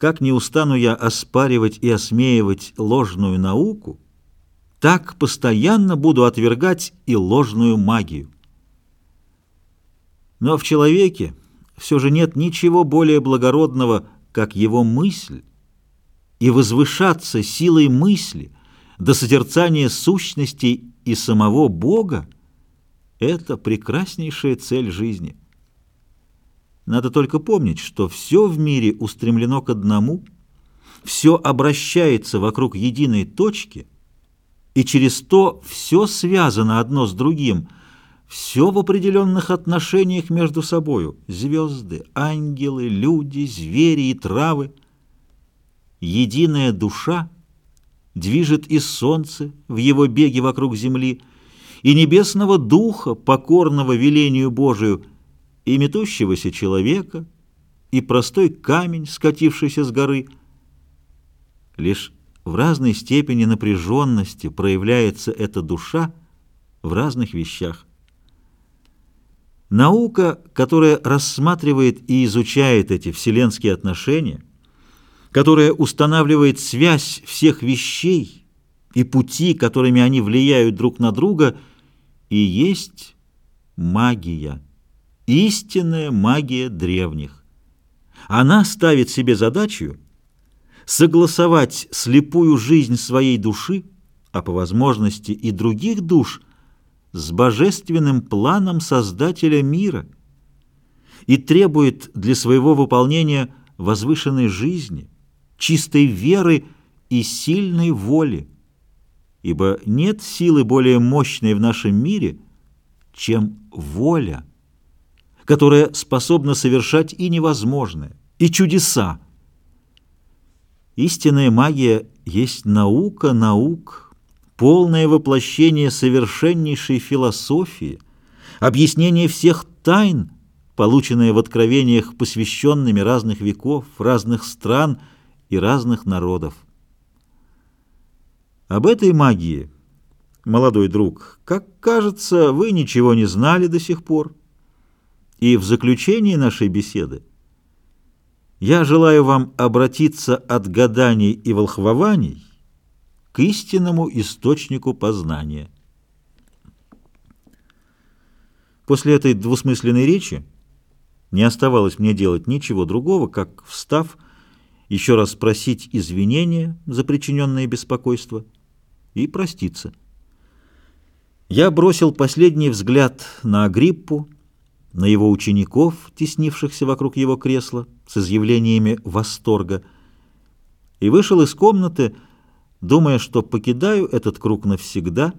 Как не устану я оспаривать и осмеивать ложную науку, так постоянно буду отвергать и ложную магию. Но в человеке все же нет ничего более благородного, как его мысль, и возвышаться силой мысли до созерцания сущностей и самого Бога — это прекраснейшая цель жизни. Надо только помнить, что все в мире устремлено к одному, все обращается вокруг единой точки, и через то все связано одно с другим, все в определенных отношениях между собою — звезды, ангелы, люди, звери и травы. Единая душа движет и солнце в его беге вокруг земли, и небесного духа, покорного велению Божию — и метущегося человека, и простой камень, скатившийся с горы. Лишь в разной степени напряженности проявляется эта душа в разных вещах. Наука, которая рассматривает и изучает эти вселенские отношения, которая устанавливает связь всех вещей и пути, которыми они влияют друг на друга, и есть магия истинная магия древних. Она ставит себе задачу согласовать слепую жизнь своей души, а по возможности и других душ, с божественным планом Создателя мира и требует для своего выполнения возвышенной жизни, чистой веры и сильной воли, ибо нет силы более мощной в нашем мире, чем воля которая способна совершать и невозможное, и чудеса. Истинная магия есть наука наук, полное воплощение совершеннейшей философии, объяснение всех тайн, полученное в откровениях посвященными разных веков, разных стран и разных народов. Об этой магии, молодой друг, как кажется, вы ничего не знали до сих пор. И в заключении нашей беседы я желаю вам обратиться от гаданий и волхвований к истинному источнику познания. После этой двусмысленной речи не оставалось мне делать ничего другого, как, встав, еще раз спросить извинения за причиненное беспокойство и проститься. Я бросил последний взгляд на Агриппу, на его учеников, теснившихся вокруг его кресла, с изъявлениями восторга, и вышел из комнаты, думая, что покидаю этот круг навсегда,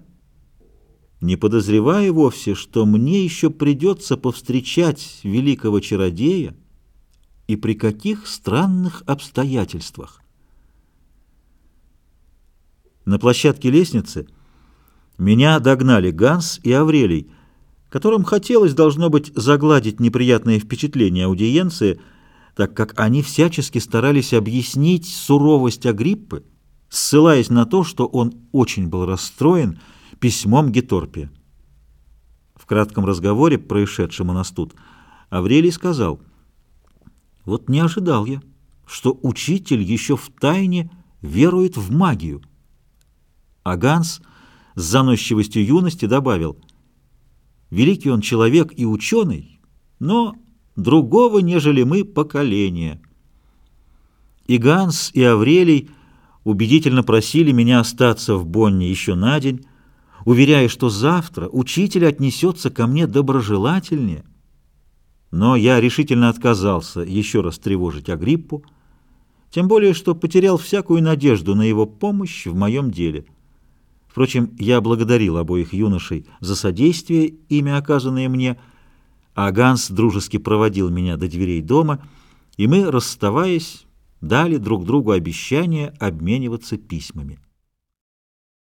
не подозревая вовсе, что мне еще придется повстречать великого чародея и при каких странных обстоятельствах. На площадке лестницы меня догнали Ганс и Аврелий — которым хотелось, должно быть, загладить неприятное впечатление аудиенции, так как они всячески старались объяснить суровость Агриппы, ссылаясь на то, что он очень был расстроен письмом Геторпия. В кратком разговоре, происшедшем у нас тут, Аврелий сказал, «Вот не ожидал я, что учитель еще в тайне верует в магию». А Ганс с заносчивостью юности добавил – Великий он человек и ученый, но другого, нежели мы, поколения. И Ганс, и Аврелий убедительно просили меня остаться в Бонне еще на день, уверяя, что завтра учитель отнесется ко мне доброжелательнее. Но я решительно отказался еще раз тревожить Агриппу, тем более, что потерял всякую надежду на его помощь в моем деле. Впрочем, я благодарил обоих юношей за содействие, ими оказанное мне, а Ганс дружески проводил меня до дверей дома, и мы, расставаясь, дали друг другу обещание обмениваться письмами.